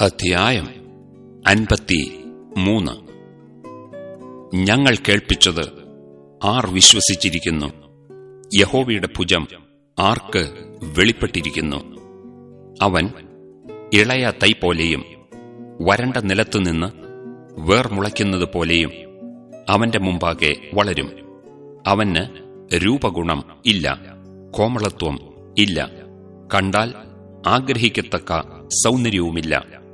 അധ്യായം അൻപത്തി മൂന്ന്. ഞങ്ങൾ കേൾപ്പിച്ചത് ആർ വിശ്വസിച്ചിരിക്കുന്നു. യഹോവയുടെ ഭുജം ആർക്ക് വെളിപ്പെട്ടിരിക്കുന്നു. അവൻ ഇളയ തൈ പോലെയും വരണ്ട നിലത്തുനിന്ന് വേർമുളയ്ക്കുന്നത് പോലെയും അവന്റെ മുമ്പാകെ വളരും. അവന് രൂപഗുണം ഇല്ല കോമളത്വം ഇല്ല. കണ്ടാൽ ആഗ്രഹിക്കത്തക്ക സൗന്ദര്യവുമില്ല.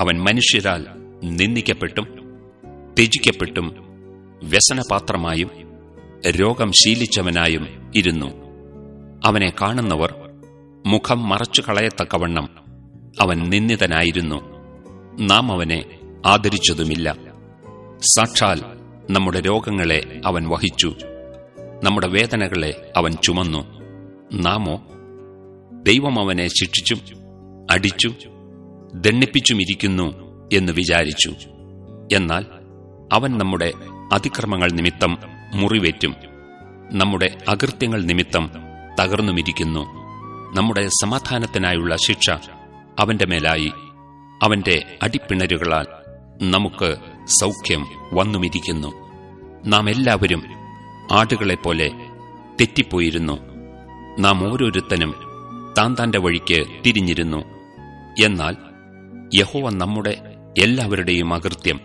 അവൻ മനുഷ്യരാൽ നിന്ദിക്കപ്പെട്ടും ത്യജിക്കപ്പെട്ടും വ്യസനപാത്രമായും രോഗം ശീലിച്ചവനായും ഇരുന്നു. അവനെ കാണുന്നവർ മുഖം മറച്ചു കളയത്തക്കവണ്ണം അവൻ നിന്ദിതനായിരുന്നു. നാം അവനെ ആദരിച്ചതുമില്ല. സാക്ഷാൽ നമ്മുടെ രോഗങ്ങളെ അവൻ വഹിച്ചു. നമ്മുടെ വേദനകളെ അവൻ ചുമന്നു. നാമോ ദൈവം അവനെ ശിക്ഷിച്ചും അടിച്ചും ദണ്ണിപ്പിച്ചുമിരിക്കുന്നു എന്ന് വിചാരിച്ചു. എന്നാൽ അവൻ നമ്മുടെ അതിക്രമങ്ങൾ നിമിത്തം മുറിവേറ്റും. നമ്മുടെ അകൃത്യങ്ങൾ നിമിത്തം തകർന്നുമിരിക്കുന്നു. നമ്മുടെ സമാധാനത്തിനായുള്ള ശിക്ഷ അവന്റെ മേലായി. അവന്റെ അടിപ്പിണരുകളാൽ നമുക്ക് സൗഖ്യം വന്നുമിരിക്കുന്നു. നാം എല്ലാവരും ആടുകളെപ്പോലെ തെറ്റിപ്പോയിരുന്നു. നാം ഓരോരുത്തനും താൻ തന്റെ വഴിക്ക് തിരിഞ്ഞിരുന്നു. എന്നാൽ യഹോവ നമ്മുടെ എല്ലാവരുടെയും അകൃത്യം.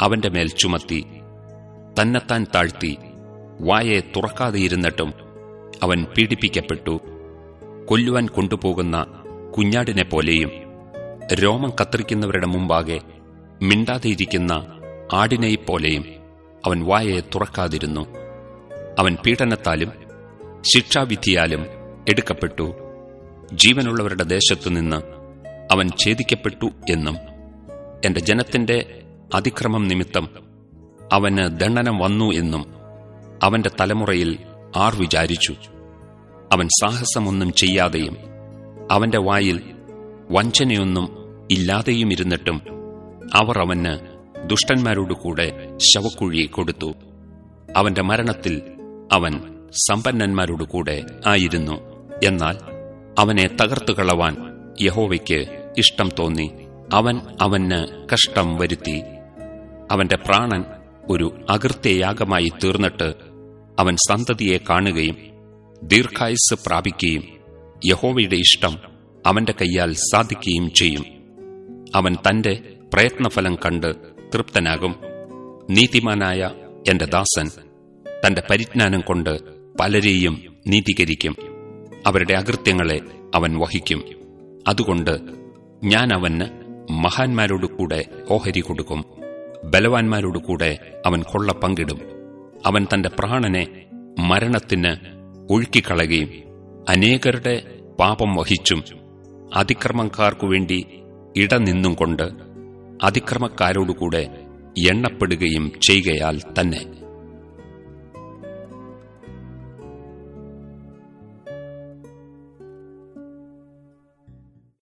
അവന്റെ മേൽ ചുമത്തി തന്നെത്താൻ താഴ്ത്തി വായെ തുറക്കാതെയിരുന്നിട്ടും അവൻ പീഡിപ്പിക്കപ്പെട്ടു. കൊല്ലുവാൻ കൊണ്ടുപോകുന്ന കുഞ്ഞാടിനെ പോലെയും രോമം കത്തിരിക്കുന്നവരുടെ മുമ്പാകെ മിണ്ടാതെയിരിക്കുന്ന ആടിനെപ്പോലെയും അവൻ വായെ തുറക്കാതിരുന്നു. അവൻ പീഡനത്താലും ശിക്ഷാവിധിയാലും എടുക്കപ്പെട്ടു. ജീവനുള്ളവരുടെ ദേശത്തുനിന്ന് അവൻ ഛേദിക്കപ്പെട്ടു എന്നും എന്റെ ജനത്തിന്റെ അതിക്രമം നിമിത്തം അവന് ദണ്ഡനം വന്നു എന്നും അവന്റെ തലമുറയിൽ ആർ വിചാരിച്ചു. അവൻ സാഹസമൊന്നും ചെയ്യാതെയും അവന്റെ വായിൽ വഞ്ചനയൊന്നും ഇല്ലാതെയും ഇരുന്നിട്ടും അവർ അവന് ദുഷ്ടന്മാരോടുകൂടെ ശവക്കുഴി കൊടുത്തു. അവന്റെ മരണത്തിൽ അവൻ സമ്പന്നന്മാരോടുകൂടെ ആയിരുന്നു. എന്നാൽ അവനെ തകർത്തുകളവാൻ യഹോവയ്ക്ക് ഇഷ്ടം തോന്നി. അവൻ അവന് കഷ്ടം വരുത്തി. അവന്റെ പ്രാണൻ ഒരു അകൃത്യയാഗമായി തീർന്നിട്ട് അവൻ സന്തതിയെ കാണുകയും ദീർഘായുസ് പ്രാപിക്കുകയും യഹോവയുടെ ഇഷ്ടം അവന്റെ കൈയാൽ സാധിക്കുകയും ചെയ്യും. അവൻ തന്റെ പ്രയത്നഫലം കണ്ട് തൃപ്തനാകും. നീതിമാനായ എന്റെ ദാസൻ തന്റെ പരിജ്ഞാനം കൊണ്ട് പലരെയും നീതീകരിക്കും. അവരുടെ അകൃത്യങ്ങളെ അവൻ വഹിക്കും. അതുകൊണ്ട് ഞാൻ അവന് മഹാന്മാരോടുകൂടെ ഓഹരി കൊടുക്കും. ബലവാന്മാരോടുകൂടെ അവൻ കൊള്ള പങ്കിടും. അവൻ തന്റെ പ്രാണനെ മരണത്തിന് ഒഴുക്കിക്കളയുകയും അനേകരുടെ പാപം വഹിച്ചും അതിക്രമക്കാർക്കു വേണ്ടി ഇടനിന്നും കൊണ്ട് അതിക്രമക്കാരോടുകൂടെ എണ്ണപ്പെടുകയും ചെയ്യുകയാൽ തന്നെ.